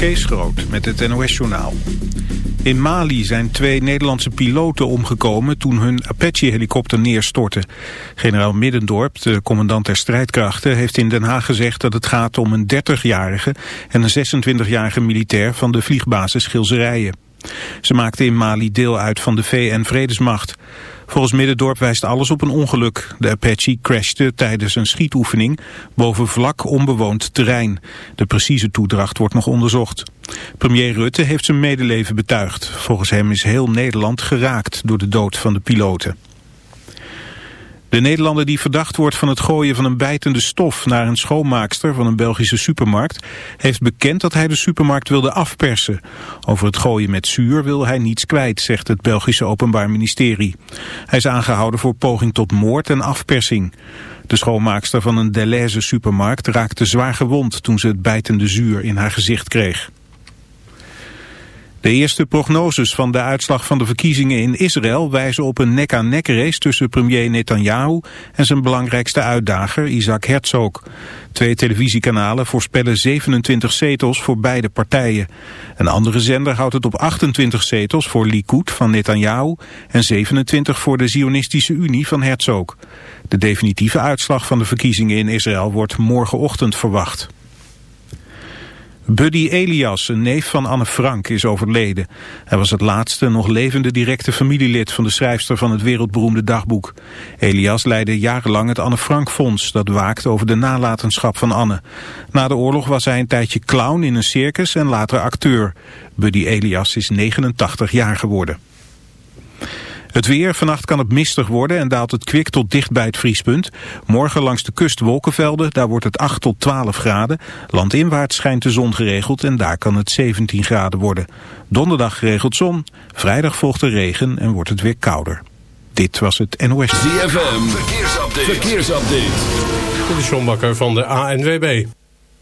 Kees Groot met het NOS-journaal. In Mali zijn twee Nederlandse piloten omgekomen toen hun Apache-helikopter neerstortte. Generaal Middendorp, de commandant der strijdkrachten, heeft in Den Haag gezegd dat het gaat om een 30-jarige en een 26-jarige militair van de vliegbasis Schilzerijen. Ze maakten in Mali deel uit van de VN-vredesmacht. Volgens Middendorp wijst alles op een ongeluk. De Apache crashte tijdens een schietoefening boven vlak onbewoond terrein. De precieze toedracht wordt nog onderzocht. Premier Rutte heeft zijn medeleven betuigd. Volgens hem is heel Nederland geraakt door de dood van de piloten. De Nederlander die verdacht wordt van het gooien van een bijtende stof naar een schoonmaakster van een Belgische supermarkt, heeft bekend dat hij de supermarkt wilde afpersen. Over het gooien met zuur wil hij niets kwijt, zegt het Belgische Openbaar Ministerie. Hij is aangehouden voor poging tot moord en afpersing. De schoonmaakster van een Deleuze supermarkt raakte zwaar gewond toen ze het bijtende zuur in haar gezicht kreeg. De eerste prognoses van de uitslag van de verkiezingen in Israël wijzen op een nek-aan-nek race tussen premier Netanyahu en zijn belangrijkste uitdager Isaac Herzog. Twee televisiekanalen voorspellen 27 zetels voor beide partijen. Een andere zender houdt het op 28 zetels voor Likud van Netanyahu en 27 voor de Zionistische Unie van Herzog. De definitieve uitslag van de verkiezingen in Israël wordt morgenochtend verwacht. Buddy Elias, een neef van Anne Frank, is overleden. Hij was het laatste nog levende directe familielid van de schrijfster van het wereldberoemde dagboek. Elias leidde jarenlang het Anne Frank Fonds, dat waakt over de nalatenschap van Anne. Na de oorlog was hij een tijdje clown in een circus en later acteur. Buddy Elias is 89 jaar geworden. Het weer, vannacht kan het mistig worden en daalt het kwik tot dicht bij het vriespunt. Morgen langs de kust wolkenvelden, daar wordt het 8 tot 12 graden. Landinwaarts schijnt de zon geregeld en daar kan het 17 graden worden. Donderdag geregeld zon, vrijdag volgt de regen en wordt het weer kouder. Dit was het NOS. ZFM, verkeersupdate. verkeersupdate. De John Bakker van de ANWB.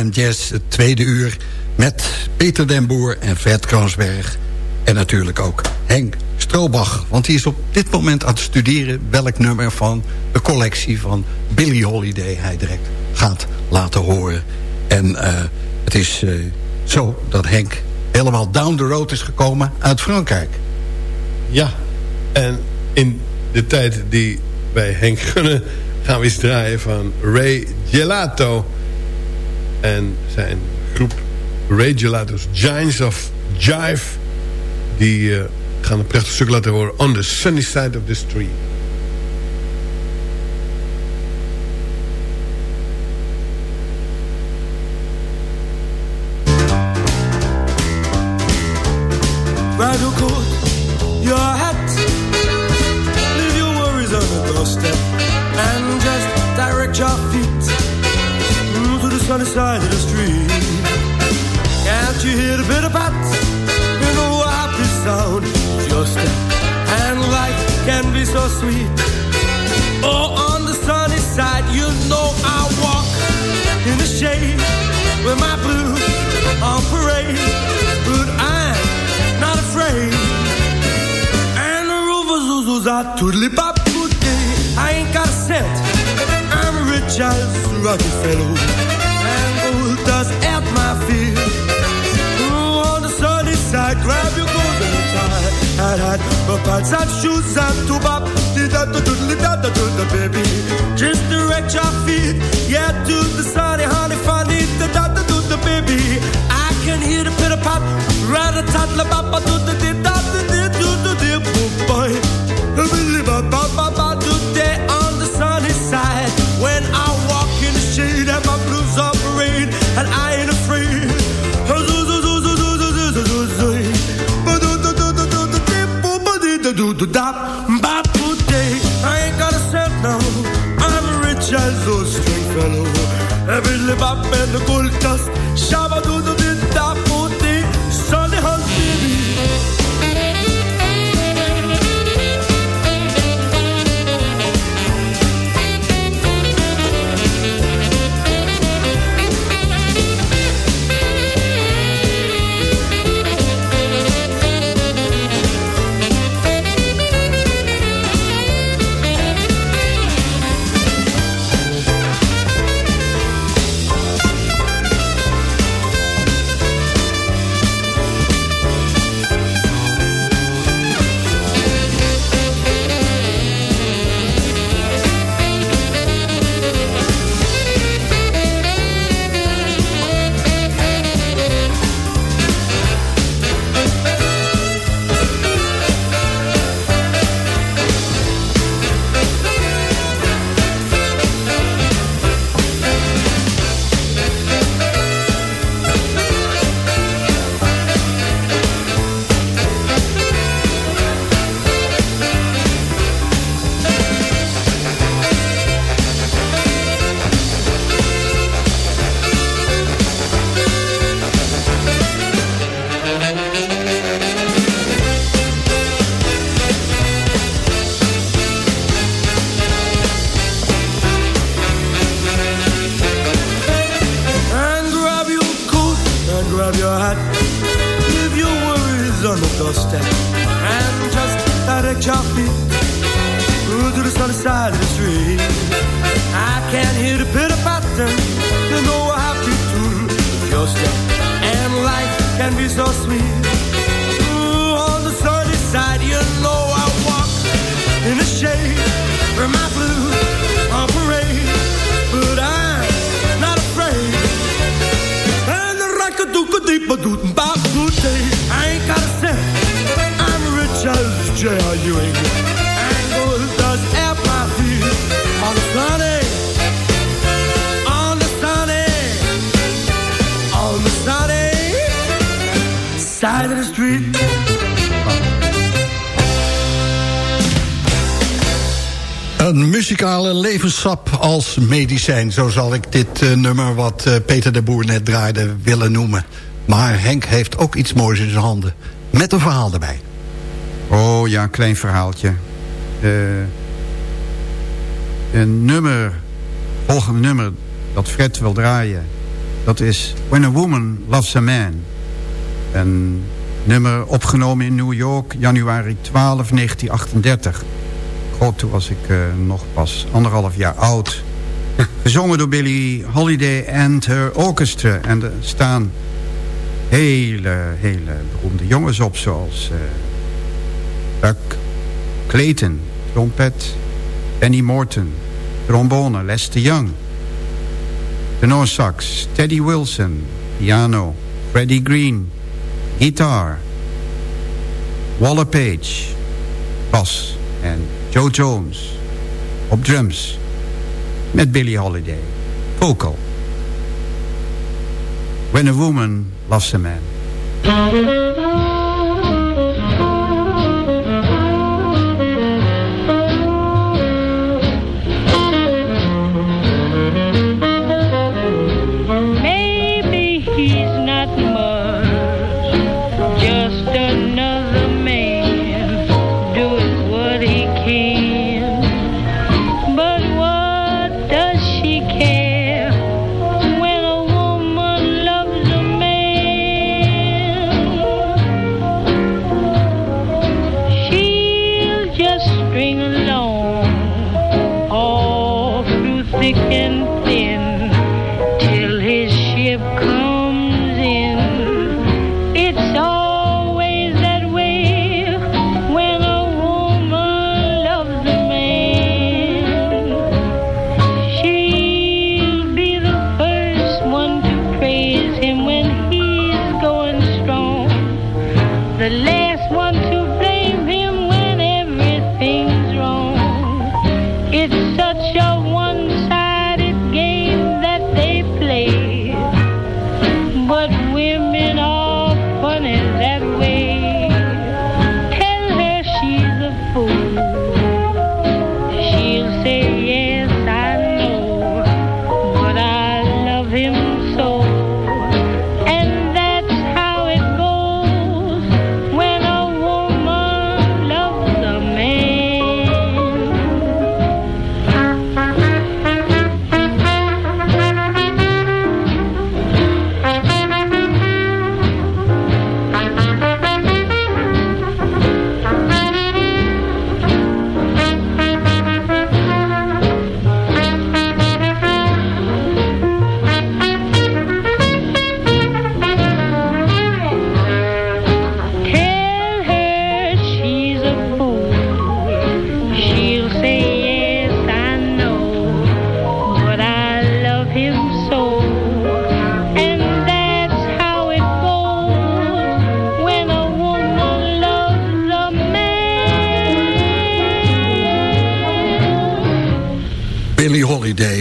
En Jazz, het tweede uur... met Peter den Boer en Fred Kroonsberg. En natuurlijk ook Henk Stroobach. Want hij is op dit moment aan het studeren... welk nummer van de collectie van Billy Holiday hij direct gaat laten horen. En eh, het is eh, zo dat Henk helemaal down the road is gekomen uit Frankrijk. Ja, en in de tijd die wij Henk gunnen... gaan we eens draaien van Ray Gelato... En zijn groep Regulators Giants of Jive... die eh, gaan een prachtig stuk laten horen... On the Sunny Side of the Street. Een muzikale levenssap als medicijn. Zo zal ik dit eh, nummer wat eh, Peter de Boer net draaide willen noemen. Maar Henk heeft ook iets moois in zijn handen. Met een verhaal erbij. Oh ja, een klein verhaaltje. Eh, een nummer, volgende nummer dat Fred wil draaien. Dat is When a Woman Loves a Man. En nummer opgenomen in New York, januari 12, 1938. God, toen was ik uh, nog pas anderhalf jaar oud. Gezongen door Billie Holiday and her orchestra. En er staan hele, hele beroemde jongens op, zoals uh, Buck Clayton, trompet, Benny Morton, trombone, Lester Young, tenor sax, Teddy Wilson, piano, Freddie Green, guitar, Waller Page, bas en Joe Jones op drums met Billie Holiday, vocal. When a Woman Loves a Man.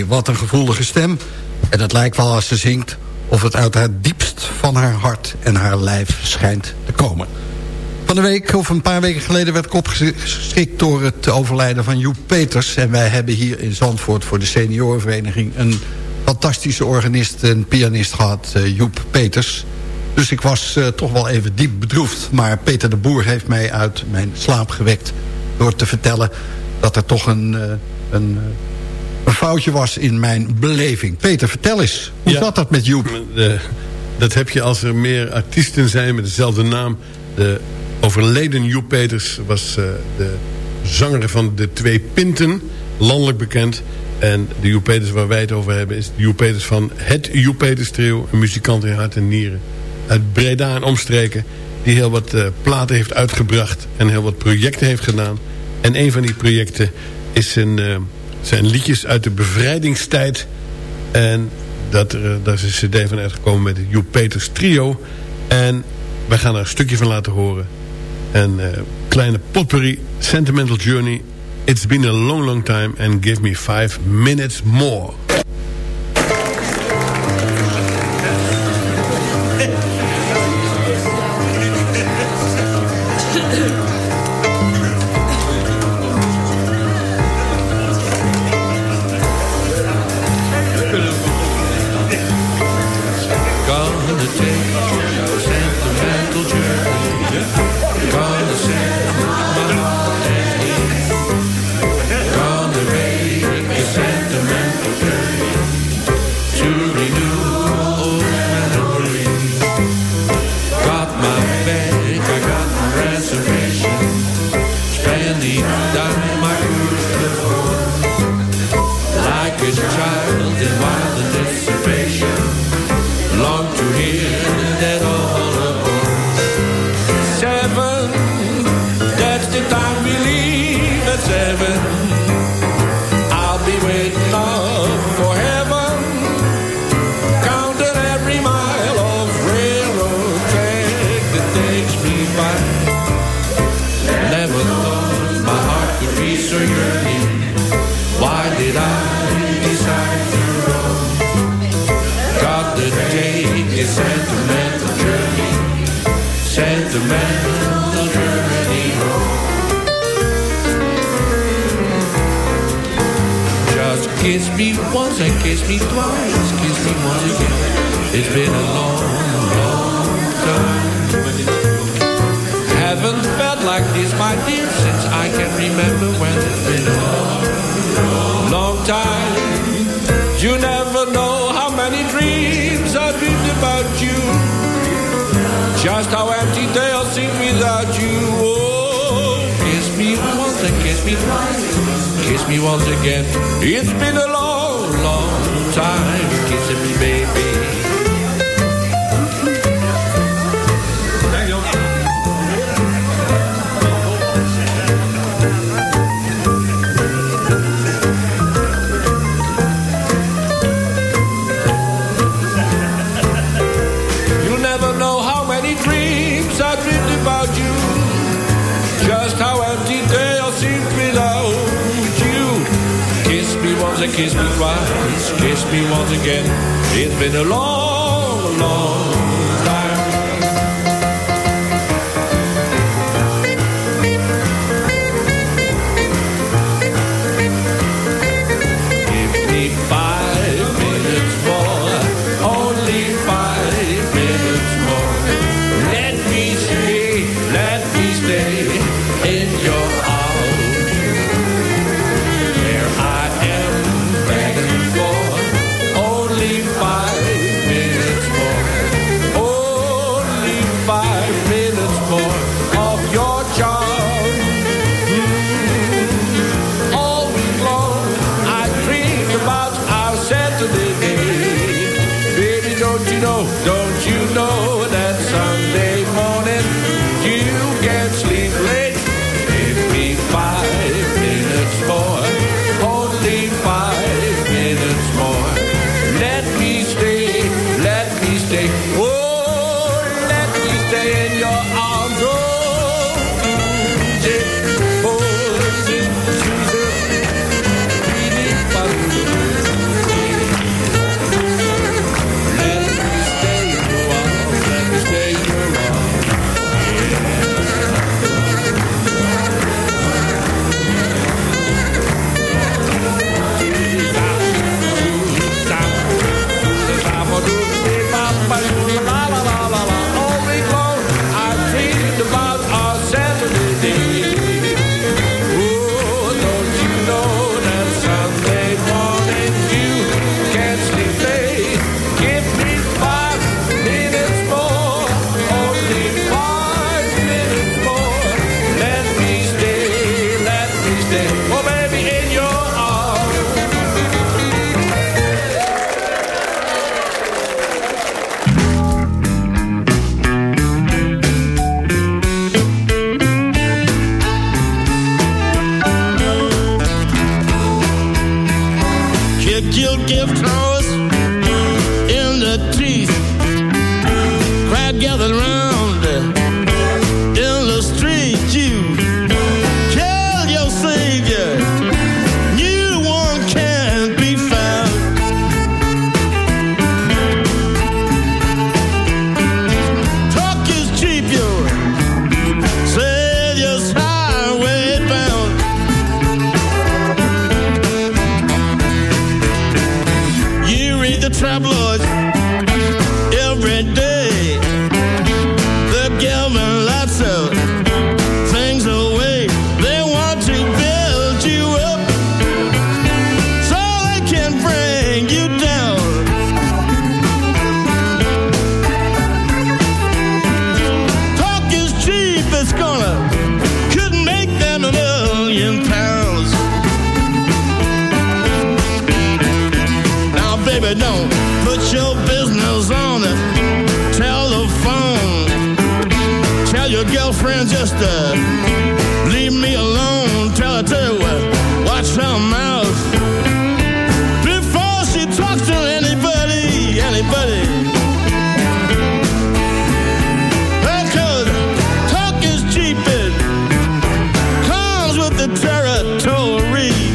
Wat een gevoelige stem. En het lijkt wel als ze zingt of het uit haar diepst van haar hart en haar lijf schijnt te komen. Van de week, of een paar weken geleden, werd ik opgeschikt door het overlijden van Joep Peters. En wij hebben hier in Zandvoort voor de seniorenvereniging... een fantastische organist en pianist gehad, uh, Joep Peters. Dus ik was uh, toch wel even diep bedroefd. Maar Peter de Boer heeft mij uit mijn slaap gewekt... door te vertellen dat er toch een, uh, een een foutje was in mijn beleving. Peter, vertel eens. Hoe zat dat met Joep? De, dat heb je als er meer artiesten zijn met dezelfde naam. De overleden Joep Peters was uh, de zanger van de Twee Pinten. Landelijk bekend. En de Joep Peters waar wij het over hebben... is de Joep Peters van het Joep Peters trio. Een muzikant in hart en nieren. Uit Breda en omstreken. Die heel wat uh, platen heeft uitgebracht. En heel wat projecten heeft gedaan. En een van die projecten is een... Uh, zijn liedjes uit de bevrijdingstijd. En dat, uh, daar is een cd van uitgekomen met het Joep Peters trio. En wij gaan er een stukje van laten horen. Een uh, kleine potpourri, Sentimental Journey. It's been a long, long time and give me five minutes more. twice, kiss me once again. It's been a long, long time. Haven't felt like this, my dear, since I can remember when it's been a long, long time. You never know how many dreams I've dreamed about you. Just how empty they'll seem without you. Oh, kiss me once and kiss me twice. Kiss me once again. It's been a long, long side, kissing me, baby. and kiss me twice. Kiss me once again. It's been a long, long artillery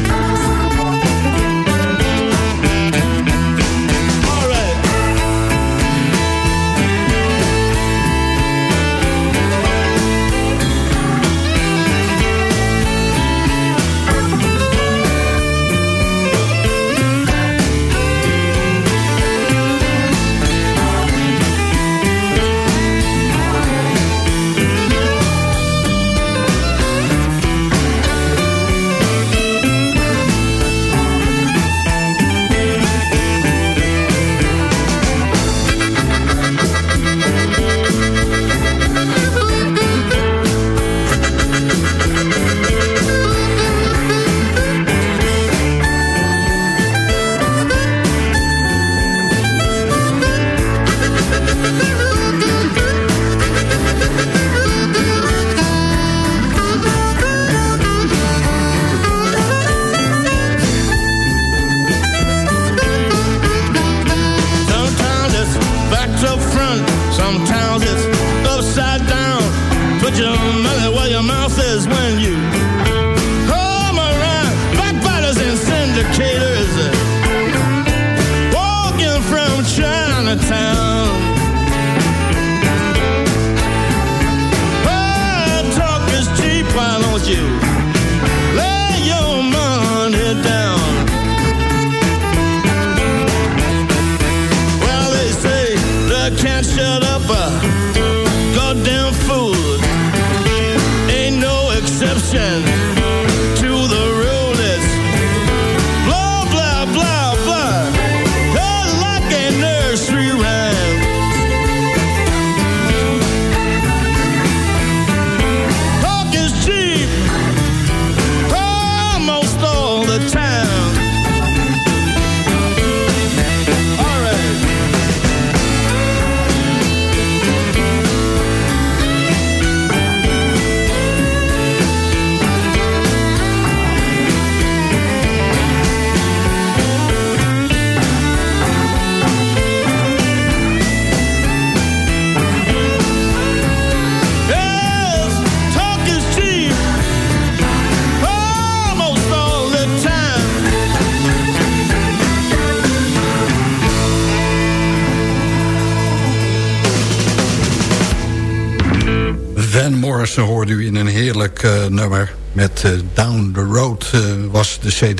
de cd.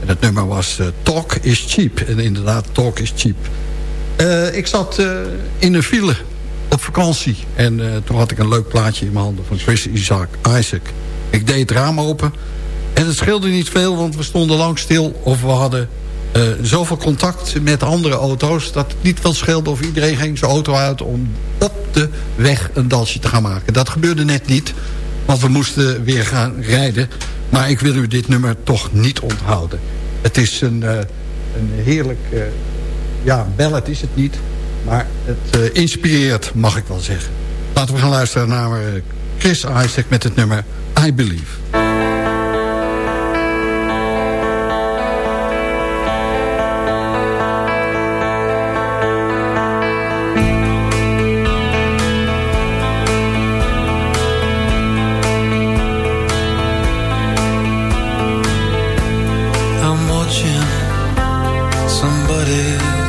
En het nummer was Talk is Cheap. En inderdaad, Talk is Cheap. ik zat in een file op vakantie. En toen had ik een leuk plaatje in mijn handen van Chris Isaac. Isaac. Ik deed het raam open. En het scheelde niet veel, want we stonden lang stil. Of we hadden zoveel contact met andere auto's... dat het niet veel scheelde of iedereen ging zijn auto uit... om op de weg een dansje te gaan maken. Dat gebeurde net niet, want we moesten weer gaan rijden. Maar ik wil u dit nummer toch niet onthouden. Het is een, uh, een heerlijk... Uh, ja, ballet is het niet... maar het inspireert, mag ik wel zeggen. Laten we gaan luisteren naar Chris Isaac met het nummer I Believe. Shadows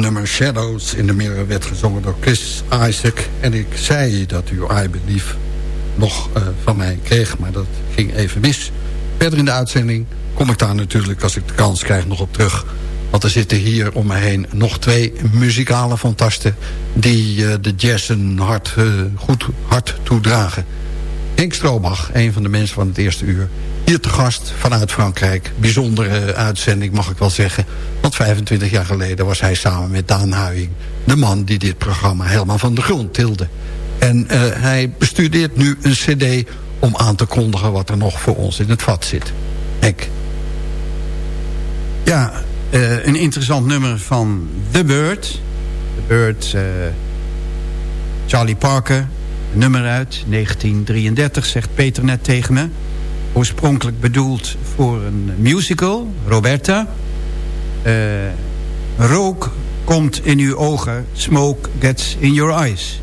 nummer Shadows in de Mirror werd gezongen door Chris Isaac. En ik zei dat u I Believe nog eh, van mij kreeg, maar dat ging even mis. Verder in de uitzending kom ik daar natuurlijk, als ik de kans krijg, nog op terug. Want er zitten hier om me heen nog twee muzikale fantasten... die eh, de jazz een hart, eh, goed hart toedragen. Henk Stroobach, een van de mensen van het eerste uur. Hier te gast vanuit Frankrijk. Bijzondere uitzending mag ik wel zeggen. Want 25 jaar geleden was hij samen met Daan Huying... de man die dit programma helemaal van de grond tilde. En eh, hij bestudeert nu een cd om aan te kondigen... wat er nog voor ons in het vat zit. Henk. Ja, eh, een interessant nummer van The Bird. The Bird, eh, Charlie Parker, nummer uit, 1933, zegt Peter net tegen me. Oorspronkelijk bedoeld voor een musical, Roberta. Eh, rook komt in uw ogen, smoke gets in your eyes.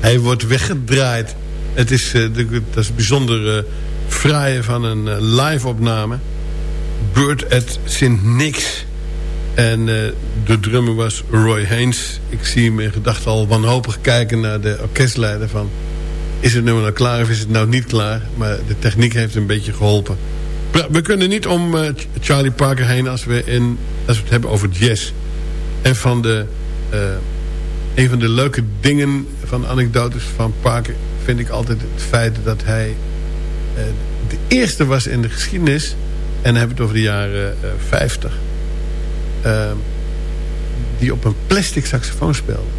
Hij wordt weggedraaid. Het is, uh, dat is bijzonder fraaie van een live opname. Bird at St. Nix. En de drummer was Roy Haynes. Ik zie hem in gedachten al wanhopig kijken naar de orkestleider van... is het nummer nou klaar of is het nou niet klaar? Maar de techniek heeft een beetje geholpen. We kunnen niet om Charlie Parker heen als we, in, als we het hebben over jazz. En van de, een van de leuke dingen van anekdotes van Parker... vind ik altijd het feit dat hij uh, de eerste was in de geschiedenis... en dan hebben we het over de jaren uh, 50... die op een plastic saxofoon speelde.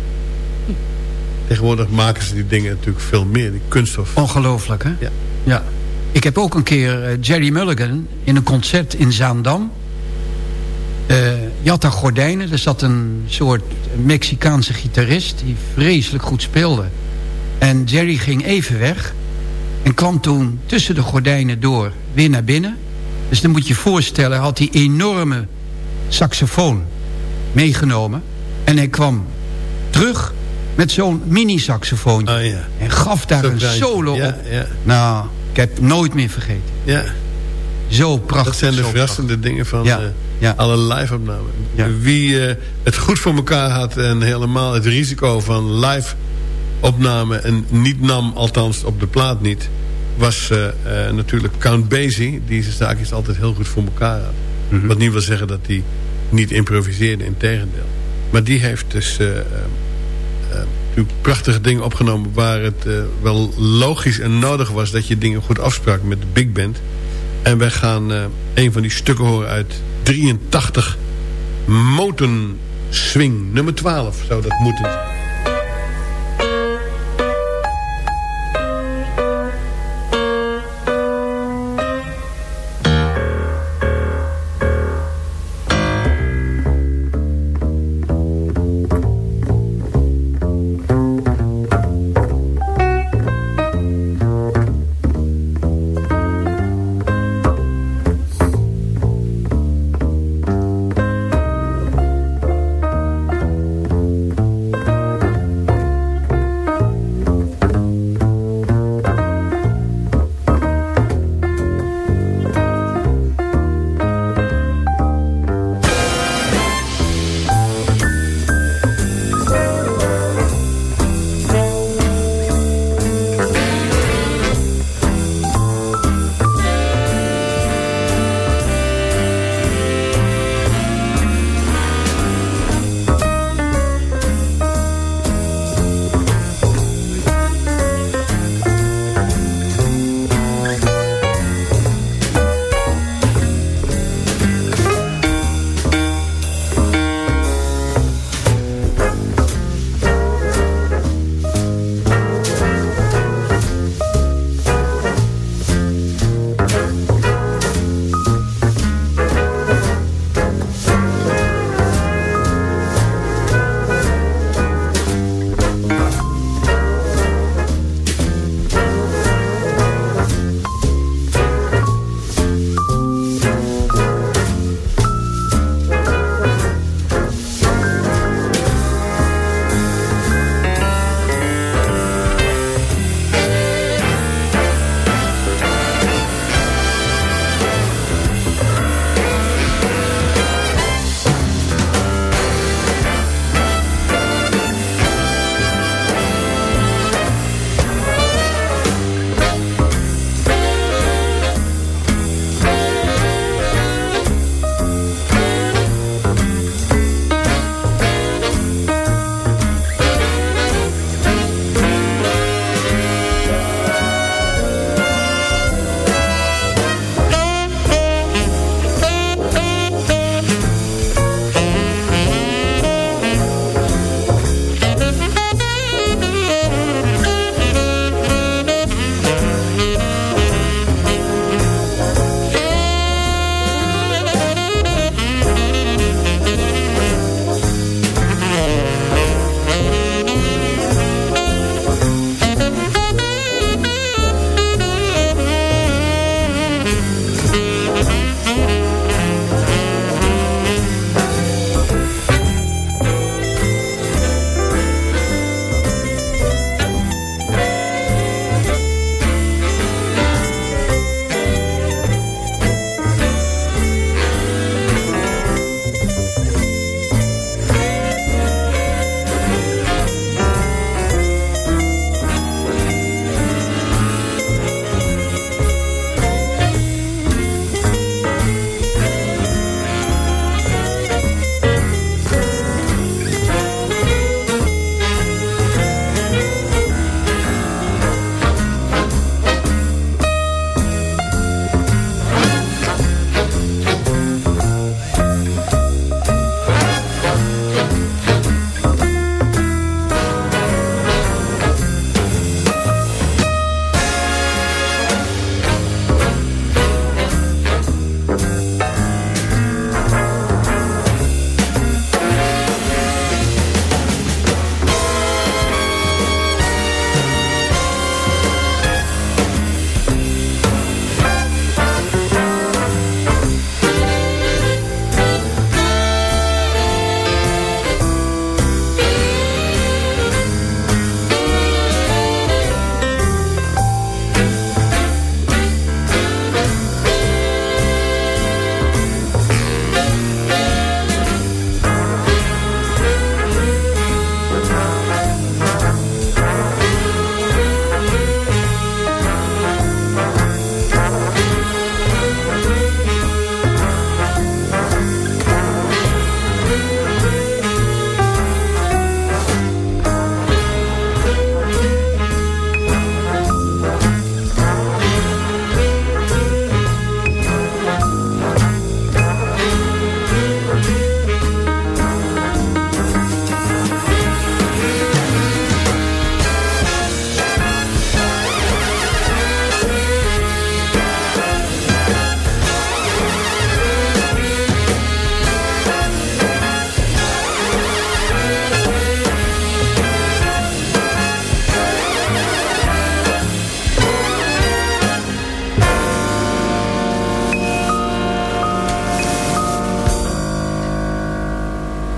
Tegenwoordig maken ze die dingen natuurlijk veel meer, die kunststof. Ongelooflijk, hè? Ja. ja. Ik heb ook een keer uh, Jerry Mulligan in een concert in Zaandam. Uh, je had daar gordijnen. Er zat een soort Mexicaanse gitarist die vreselijk goed speelde. En Jerry ging even weg. En kwam toen tussen de gordijnen door weer naar binnen. Dus dan moet je je voorstellen, had hij enorme saxofoon meegenomen. En hij kwam terug met zo'n mini-saxofoon. Oh, ja. En gaf daar een solo Ja, op. ja. Nou, ik heb nooit meer vergeten. Ja, Zo prachtig. dat zijn de verrassende dingen van Ja, eh, ja. alle live-opnamen. Ja. Wie eh, het goed voor elkaar had en helemaal het risico van live-opname... en niet nam, althans op de plaat niet... was eh, eh, natuurlijk Count Basie, die zijn zaakjes altijd heel goed voor elkaar had. Mhm. Wat niet wil zeggen dat hij niet improviseerde, in tegendeel. Maar die heeft dus... natuurlijk prachtige dingen opgenomen... waar het wel logisch en nodig was... dat je dingen goed afsprak met de big band. En wij gaan een van die stukken horen uit 83. Moten Swing, nummer 12 zou dat moeten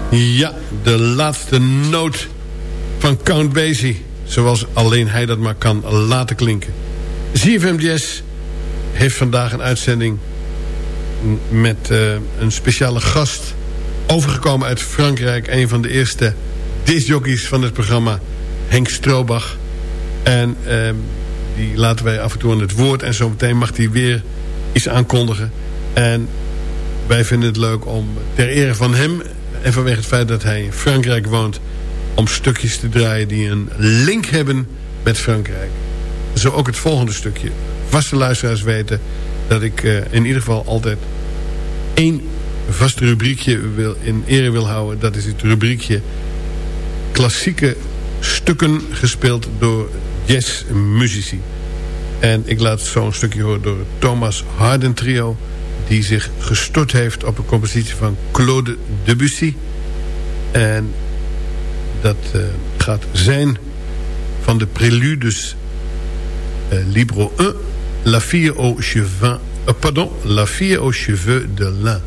Ja, de laatste noot van Count Basie. Zoals alleen hij dat maar kan laten klinken. ZFM Jazz heeft vandaag een uitzending met uh, een speciale gast. Overgekomen uit Frankrijk. Een van de eerste discjockeys van het programma. Henk Stroobach. En uh, die laten wij af en toe aan het woord. En zometeen mag hij weer iets aankondigen. En wij vinden het leuk om ter ere van hem... en vanwege het feit dat hij in Frankrijk woont... om stukjes te draaien die een link hebben met Frankrijk. Zo ook het volgende stukje. Vaste luisteraars weten dat ik uh, in ieder geval altijd één vast rubriekje wil, in ere wil houden. Dat is het rubriekje klassieke stukken gespeeld door jazzmuzici. En ik laat zo'n stukje horen door Thomas Harden Trio... die zich gestort heeft op een compositie van Claude Debussy. En dat uh, gaat zijn van de préludes uh, Libro 1... La fille aux cheveux... Uh, pardon, La fille aux cheveux de lin.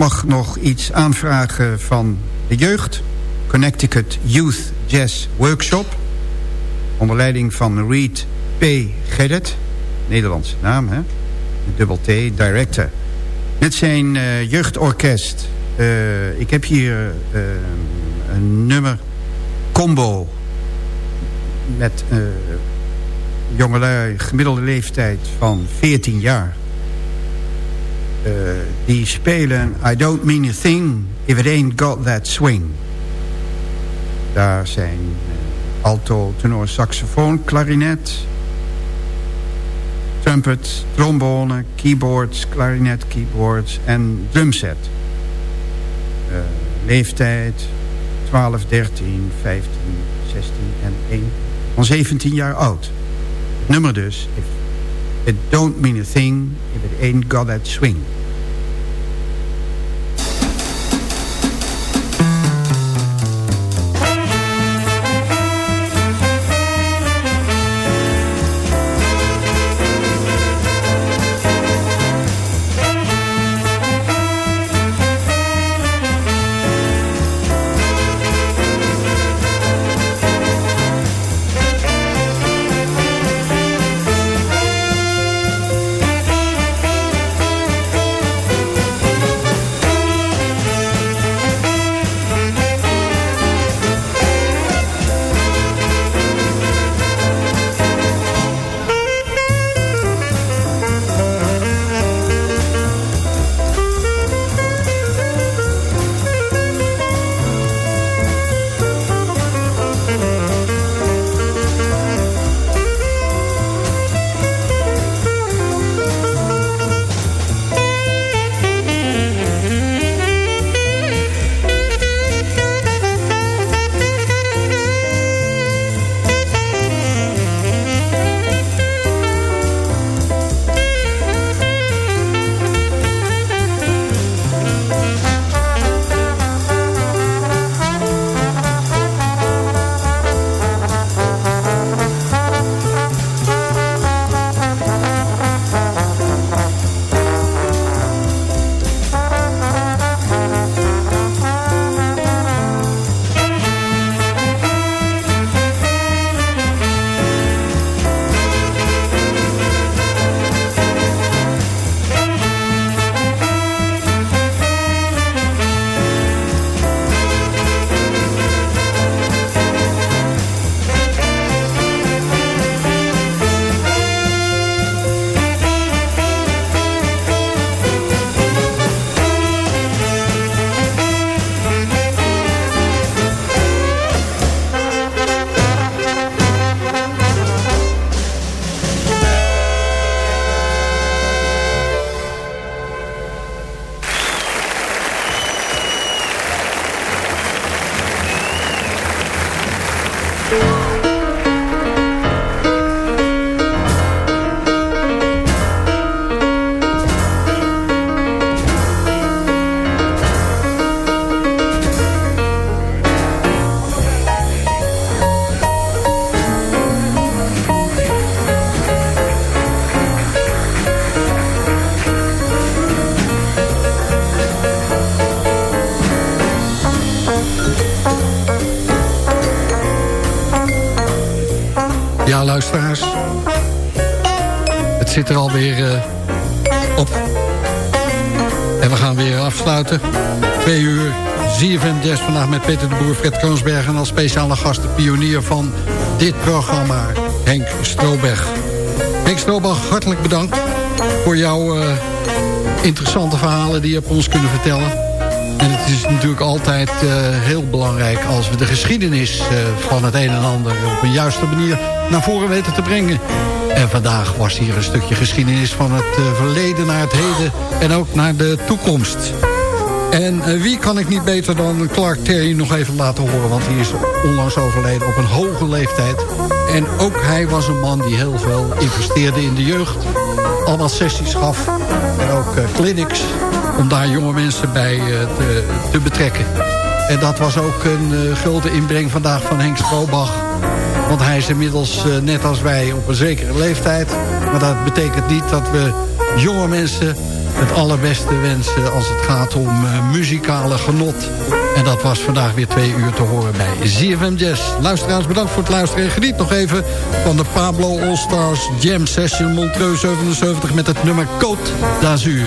Mag nog iets aanvragen van de jeugd. Connecticut Youth Jazz Workshop. Onder leiding van Reed P. Geddet. Nederlandse naam, hè? Dubbel T, director. Met zijn uh, jeugdorkest. Uh, ik heb hier uh, een nummer combo met jongelui gemiddelde leeftijd van 14 jaar. Die spelen I don't mean a thing if it ain't got that swing. Daar zijn uh, alto, tenor, saxofoon, klarinet, trumpet, trombone, keyboards, klarinet, keyboards en drumset. Uh, leeftijd 12, 13, 15, 16 en 1 van 17 jaar oud. Het nummer dus, it don't mean a thing if it ain't got that swing. Zit er alweer uh, op. En we gaan weer afsluiten. Twee uur ZFM Jazz vandaag met Peter de Boer, Fred Kroonsberg... en als speciale gast de pionier van dit programma, Henk Stroberg. Henk Stroberg, hartelijk bedankt voor jouw uh, interessante verhalen... die je op ons kunnen vertellen. En het is natuurlijk altijd uh, heel belangrijk als we de geschiedenis van het een en ander op een juiste manier naar voren weten te brengen. En vandaag was hier een stukje geschiedenis van het uh, verleden naar het heden en ook naar de toekomst. En wie kan ik niet beter dan Clark Terry nog even laten horen... want hij is onlangs overleden op een hoge leeftijd. En ook hij was een man die heel veel investeerde in de jeugd. Allemaal sessies gaf en ook clinics om daar jonge mensen bij te, te, betrekken. En dat was ook een grote inbreng vandaag van Henk Stroobach. Want hij is inmiddels, uh, net als wij, op een zekere leeftijd. Maar dat betekent niet dat we jonge mensen het allerbeste wensen als het gaat om uh, muzikale genot. En dat was vandaag weer twee uur te horen bij ZFM Jazz. Luisteraars, bedankt voor het luisteren. En geniet nog even van de Pablo All Stars Jam Session Montreux 77 met het nummer Côte d'Azur.